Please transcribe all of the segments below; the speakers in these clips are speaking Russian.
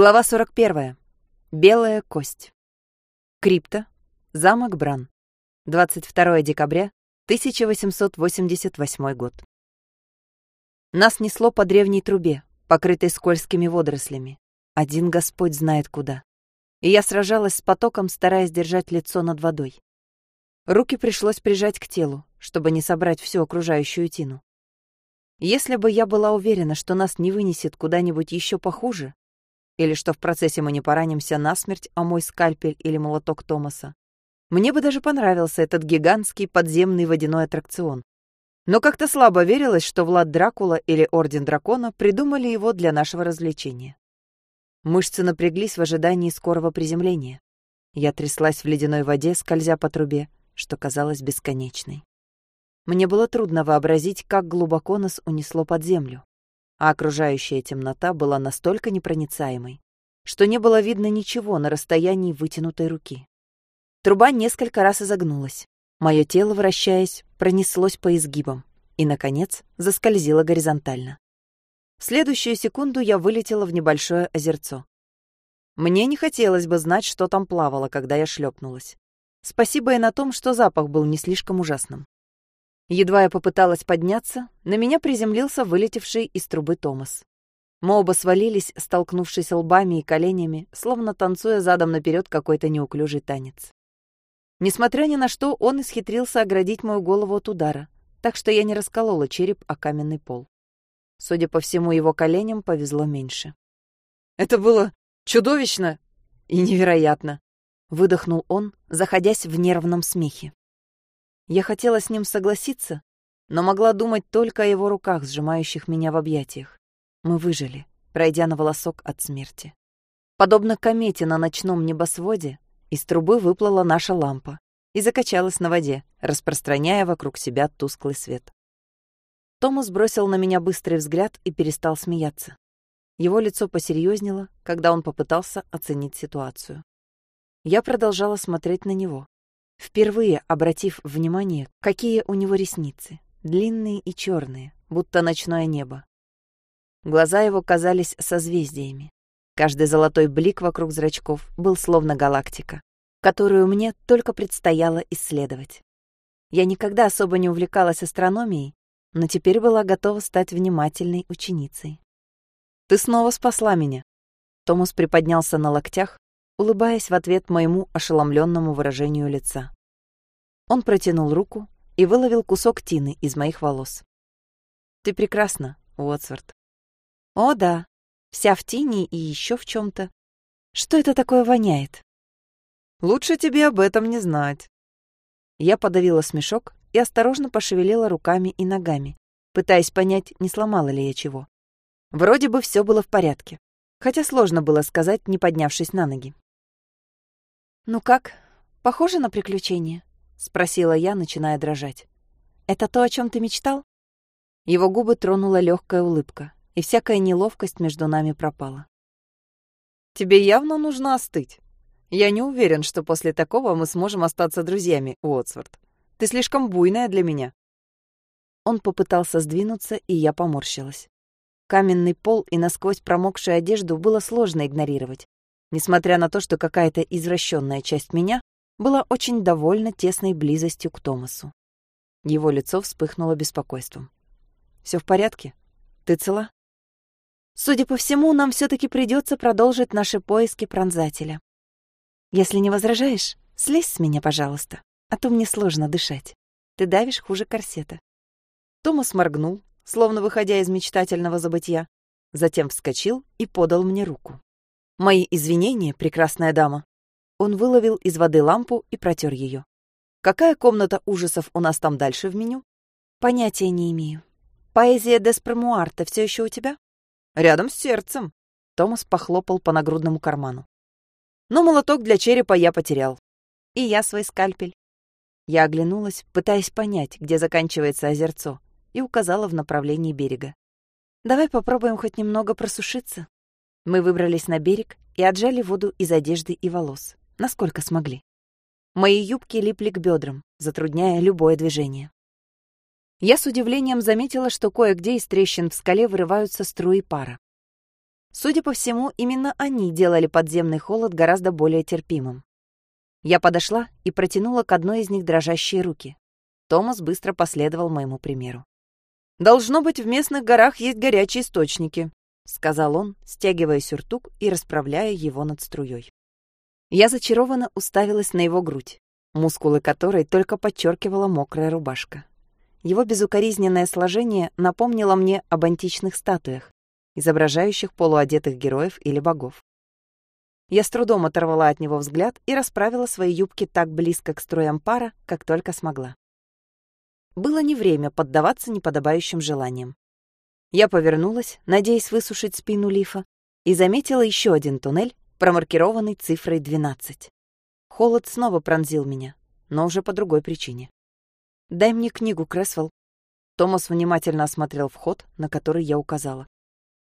Глава 41. Белая кость. Крипта. Замок Бран. 22 декабря 1888 год. Нас несло по древней трубе, покрытой скользкими водорослями. Один Господь знает куда. И я сражалась с потоком, стараясь держать лицо над водой. Руки пришлось прижать к телу, чтобы не собрать всю окружающую тину. Если бы я была уверена, что нас не вынесет куда-нибудь еще похуже, или что в процессе мы не поранимся насмерть о мой скальпель или молоток Томаса. Мне бы даже понравился этот гигантский подземный водяной аттракцион. Но как-то слабо верилось, что Влад Дракула или Орден Дракона придумали его для нашего развлечения. Мышцы напряглись в ожидании скорого приземления. Я тряслась в ледяной воде, скользя по трубе, что казалось бесконечной. Мне было трудно вообразить, как глубоко нас унесло под землю а окружающая темнота была настолько непроницаемой, что не было видно ничего на расстоянии вытянутой руки. Труба несколько раз изогнулась. Мое тело, вращаясь, пронеслось по изгибам и, наконец, заскользило горизонтально. В следующую секунду я вылетела в небольшое озерцо. Мне не хотелось бы знать, что там плавало, когда я шлепнулась. Спасибо и на том, что запах был не слишком ужасным. Едва я попыталась подняться, на меня приземлился вылетевший из трубы Томас. Мы оба свалились, столкнувшись лбами и коленями, словно танцуя задом наперед какой-то неуклюжий танец. Несмотря ни на что, он исхитрился оградить мою голову от удара, так что я не расколола череп о каменный пол. Судя по всему, его коленям повезло меньше. «Это было чудовищно и невероятно!» — выдохнул он, заходясь в нервном смехе. Я хотела с ним согласиться, но могла думать только о его руках, сжимающих меня в объятиях. Мы выжили, пройдя на волосок от смерти. Подобно комете на ночном небосводе, из трубы выплыла наша лампа и закачалась на воде, распространяя вокруг себя тусклый свет. Томас бросил на меня быстрый взгляд и перестал смеяться. Его лицо посерьезнело, когда он попытался оценить ситуацию. Я продолжала смотреть на него впервые обратив внимание, какие у него ресницы, длинные и черные, будто ночное небо. Глаза его казались созвездиями. Каждый золотой блик вокруг зрачков был словно галактика, которую мне только предстояло исследовать. Я никогда особо не увлекалась астрономией, но теперь была готова стать внимательной ученицей. «Ты снова спасла меня!» Томас приподнялся на локтях, улыбаясь в ответ моему ошеломленному выражению лица. Он протянул руку и выловил кусок тины из моих волос. «Ты прекрасна, Уотсворт». «О, да, вся в тине и еще в чем то Что это такое воняет?» «Лучше тебе об этом не знать». Я подавила смешок и осторожно пошевелила руками и ногами, пытаясь понять, не сломала ли я чего. Вроде бы все было в порядке, хотя сложно было сказать, не поднявшись на ноги. «Ну как, похоже на приключение?» — спросила я, начиная дрожать. «Это то, о чем ты мечтал?» Его губы тронула легкая улыбка, и всякая неловкость между нами пропала. «Тебе явно нужно остыть. Я не уверен, что после такого мы сможем остаться друзьями, Уотсворт. Ты слишком буйная для меня». Он попытался сдвинуться, и я поморщилась. Каменный пол и насквозь промокшую одежду было сложно игнорировать, несмотря на то, что какая-то извращенная часть меня была очень довольна тесной близостью к Томасу. Его лицо вспыхнуло беспокойством. Все в порядке? Ты цела?» «Судя по всему, нам все таки придется продолжить наши поиски пронзателя. Если не возражаешь, слезь с меня, пожалуйста, а то мне сложно дышать. Ты давишь хуже корсета». Томас моргнул, словно выходя из мечтательного забытья, затем вскочил и подал мне руку. Мои извинения, прекрасная дама. Он выловил из воды лампу и протер ее. Какая комната ужасов у нас там дальше в меню? Понятия не имею. Поэзия Деспремуарта все еще у тебя? Рядом с сердцем. Томас похлопал по нагрудному карману. Но молоток для черепа я потерял. И я свой скальпель. Я оглянулась, пытаясь понять, где заканчивается озерцо, и указала в направлении берега. «Давай попробуем хоть немного просушиться». Мы выбрались на берег и отжали воду из одежды и волос, насколько смогли. Мои юбки липли к бедрам, затрудняя любое движение. Я с удивлением заметила, что кое-где из трещин в скале вырываются струи пара. Судя по всему, именно они делали подземный холод гораздо более терпимым. Я подошла и протянула к одной из них дрожащие руки. Томас быстро последовал моему примеру. «Должно быть, в местных горах есть горячие источники», — сказал он, стягивая сюртук и расправляя его над струей. Я зачарованно уставилась на его грудь, мускулы которой только подчеркивала мокрая рубашка. Его безукоризненное сложение напомнило мне об античных статуях, изображающих полуодетых героев или богов. Я с трудом оторвала от него взгляд и расправила свои юбки так близко к струям пара, как только смогла. Было не время поддаваться неподобающим желаниям. Я повернулась, надеясь высушить спину лифа, и заметила еще один туннель, промаркированный цифрой 12. Холод снова пронзил меня, но уже по другой причине. «Дай мне книгу, Крэсвелл». Томас внимательно осмотрел вход, на который я указала,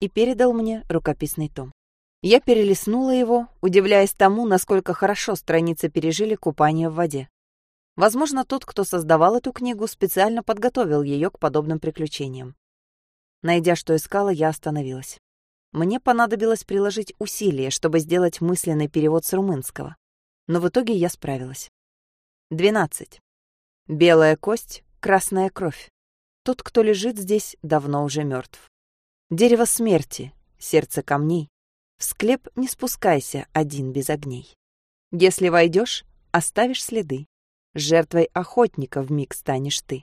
и передал мне рукописный том. Я перелистнула его, удивляясь тому, насколько хорошо страницы пережили купание в воде. Возможно, тот, кто создавал эту книгу, специально подготовил ее к подобным приключениям. Найдя, что искала, я остановилась. Мне понадобилось приложить усилия, чтобы сделать мысленный перевод с румынского. Но в итоге я справилась. 12. Белая кость, красная кровь. Тот, кто лежит здесь, давно уже мертв. Дерево смерти, сердце камней. В склеп не спускайся один без огней. Если войдешь, оставишь следы. Жертвой охотника миг станешь ты.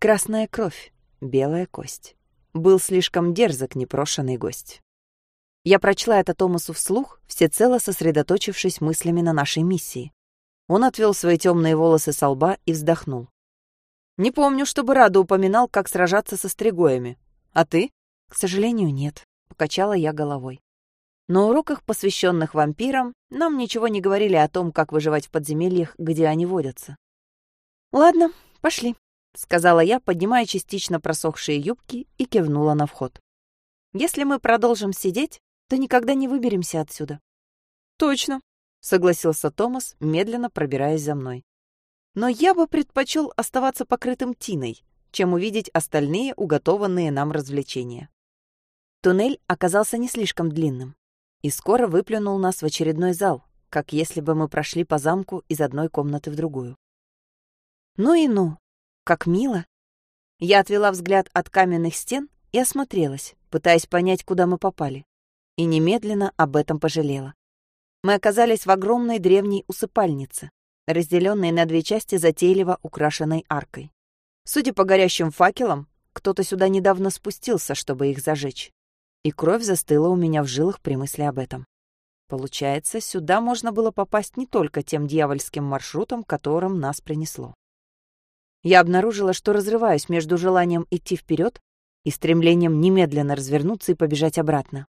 Красная кровь, белая кость. Был слишком дерзок непрошенный гость. Я прочла это Томасу вслух, всецело сосредоточившись мыслями на нашей миссии. Он отвел свои темные волосы со лба и вздохнул. «Не помню, чтобы Рада упоминал, как сражаться со стригоями. А ты?» «К сожалению, нет», — покачала я головой. На уроках, посвященных вампирам, нам ничего не говорили о том, как выживать в подземельях, где они водятся. «Ладно, пошли», — сказала я, поднимая частично просохшие юбки и кивнула на вход. «Если мы продолжим сидеть, то никогда не выберемся отсюда». «Точно», — согласился Томас, медленно пробираясь за мной. «Но я бы предпочел оставаться покрытым тиной, чем увидеть остальные уготованные нам развлечения». Туннель оказался не слишком длинным и скоро выплюнул нас в очередной зал, как если бы мы прошли по замку из одной комнаты в другую. Ну и ну, как мило. Я отвела взгляд от каменных стен и осмотрелась, пытаясь понять, куда мы попали. И немедленно об этом пожалела мы оказались в огромной древней усыпальнице, разделенной на две части затейливо украшенной аркой. Судя по горящим факелам, кто-то сюда недавно спустился, чтобы их зажечь. И кровь застыла у меня в жилах при мысли об этом. Получается, сюда можно было попасть не только тем дьявольским маршрутом, которым нас принесло. Я обнаружила, что разрываюсь между желанием идти вперед и стремлением немедленно развернуться и побежать обратно.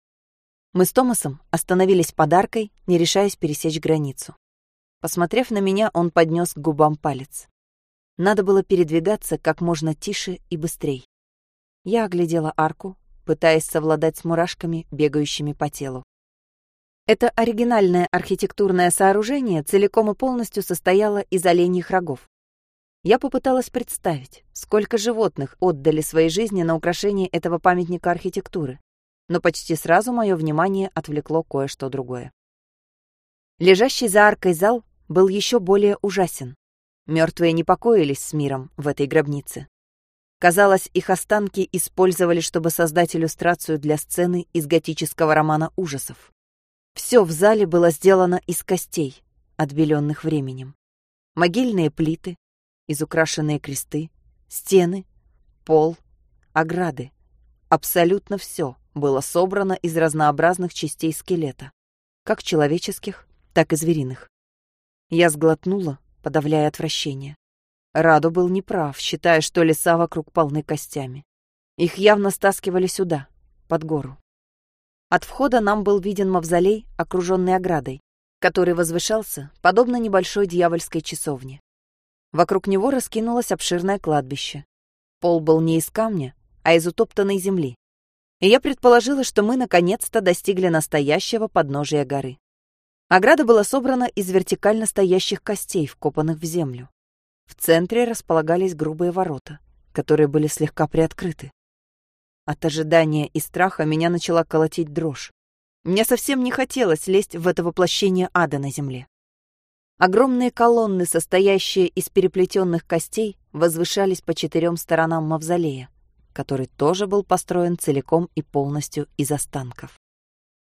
Мы с Томасом остановились подаркой, не решаясь пересечь границу. Посмотрев на меня, он поднес к губам палец. Надо было передвигаться как можно тише и быстрей. Я оглядела арку, пытаясь совладать с мурашками, бегающими по телу. Это оригинальное архитектурное сооружение целиком и полностью состояло из оленьих рогов. Я попыталась представить, сколько животных отдали свои жизни на украшение этого памятника архитектуры но почти сразу мое внимание отвлекло кое-что другое. Лежащий за аркой зал был еще более ужасен. Мертвые не покоились с миром в этой гробнице. Казалось, их останки использовали, чтобы создать иллюстрацию для сцены из готического романа ужасов. Все в зале было сделано из костей, отбеленных временем. Могильные плиты, изукрашенные кресты, стены, пол, ограды. Абсолютно все было собрано из разнообразных частей скелета, как человеческих, так и звериных. Я сглотнула, подавляя отвращение. Радо был неправ, считая, что леса вокруг полны костями. Их явно стаскивали сюда, под гору. От входа нам был виден мавзолей, окруженный оградой, который возвышался, подобно небольшой дьявольской часовне. Вокруг него раскинулось обширное кладбище. Пол был не из камня, а из утоптанной земли и я предположила, что мы наконец-то достигли настоящего подножия горы. Ограда была собрана из вертикально стоящих костей, вкопанных в землю. В центре располагались грубые ворота, которые были слегка приоткрыты. От ожидания и страха меня начала колотить дрожь. Мне совсем не хотелось лезть в это воплощение ада на земле. Огромные колонны, состоящие из переплетенных костей, возвышались по четырем сторонам мавзолея, который тоже был построен целиком и полностью из останков.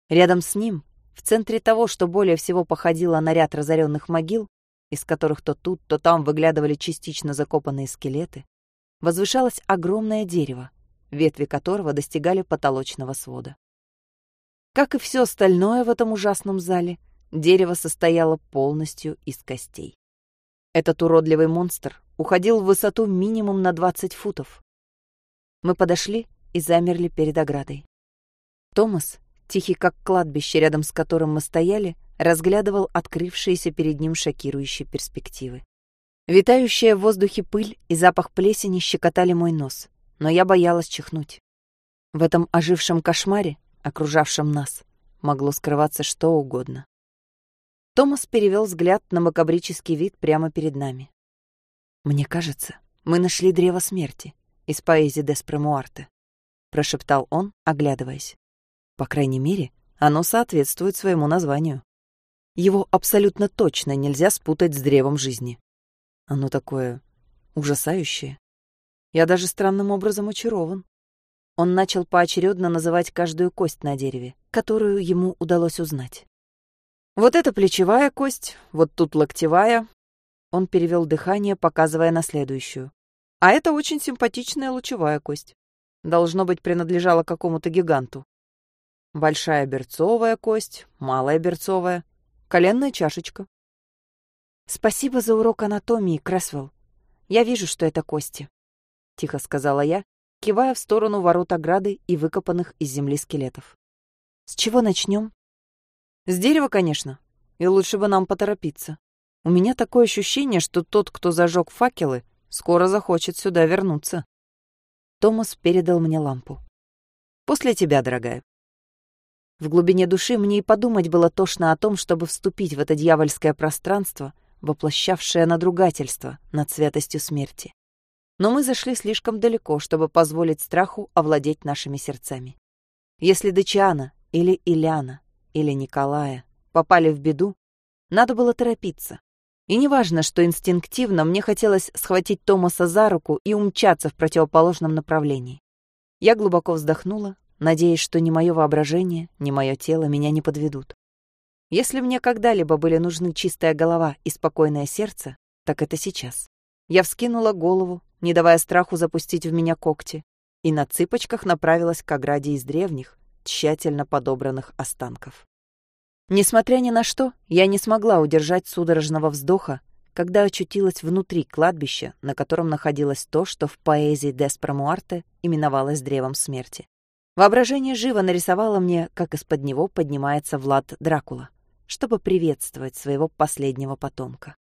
Рядом с ним, в центре того, что более всего походило на ряд разоренных могил, из которых то тут, то там выглядывали частично закопанные скелеты, возвышалось огромное дерево, ветви которого достигали потолочного свода. Как и все остальное в этом ужасном зале, дерево состояло полностью из костей. Этот уродливый монстр уходил в высоту минимум на 20 футов. Мы подошли и замерли перед оградой. Томас, тихий как кладбище, рядом с которым мы стояли, разглядывал открывшиеся перед ним шокирующие перспективы. Витающая в воздухе пыль и запах плесени щекотали мой нос, но я боялась чихнуть. В этом ожившем кошмаре окружавшем нас, могло скрываться что угодно. Томас перевел взгляд на макабрический вид прямо перед нами. «Мне кажется, мы нашли древо смерти из поэзии Деспремуарте», прошептал он, оглядываясь. «По крайней мере, оно соответствует своему названию. Его абсолютно точно нельзя спутать с древом жизни. Оно такое ужасающее. Я даже странным образом очарован. Он начал поочередно называть каждую кость на дереве, которую ему удалось узнать. «Вот это плечевая кость, вот тут локтевая». Он перевел дыхание, показывая на следующую. «А это очень симпатичная лучевая кость. Должно быть, принадлежала какому-то гиганту. Большая берцовая кость, малая берцовая, коленная чашечка». «Спасибо за урок анатомии, Кресвелл. Я вижу, что это кости», — тихо сказала я, кивая в сторону ворот ограды и выкопанных из земли скелетов. «С чего начнем?» «С дерева, конечно. И лучше бы нам поторопиться. У меня такое ощущение, что тот, кто зажег факелы, скоро захочет сюда вернуться». Томас передал мне лампу. «После тебя, дорогая». В глубине души мне и подумать было тошно о том, чтобы вступить в это дьявольское пространство, воплощавшее надругательство над святостью смерти но мы зашли слишком далеко, чтобы позволить страху овладеть нашими сердцами. Если Дачиана или Ильяна или Николая попали в беду, надо было торопиться. И неважно, что инстинктивно мне хотелось схватить Томаса за руку и умчаться в противоположном направлении. Я глубоко вздохнула, надеясь, что ни мое воображение, ни мое тело меня не подведут. Если мне когда-либо были нужны чистая голова и спокойное сердце, так это сейчас. Я вскинула голову, не давая страху запустить в меня когти, и на цыпочках направилась к ограде из древних, тщательно подобранных останков. Несмотря ни на что, я не смогла удержать судорожного вздоха, когда очутилась внутри кладбища, на котором находилось то, что в поэзии Деспромуарте именовалось древом смерти. Воображение живо нарисовало мне, как из-под него поднимается Влад Дракула, чтобы приветствовать своего последнего потомка.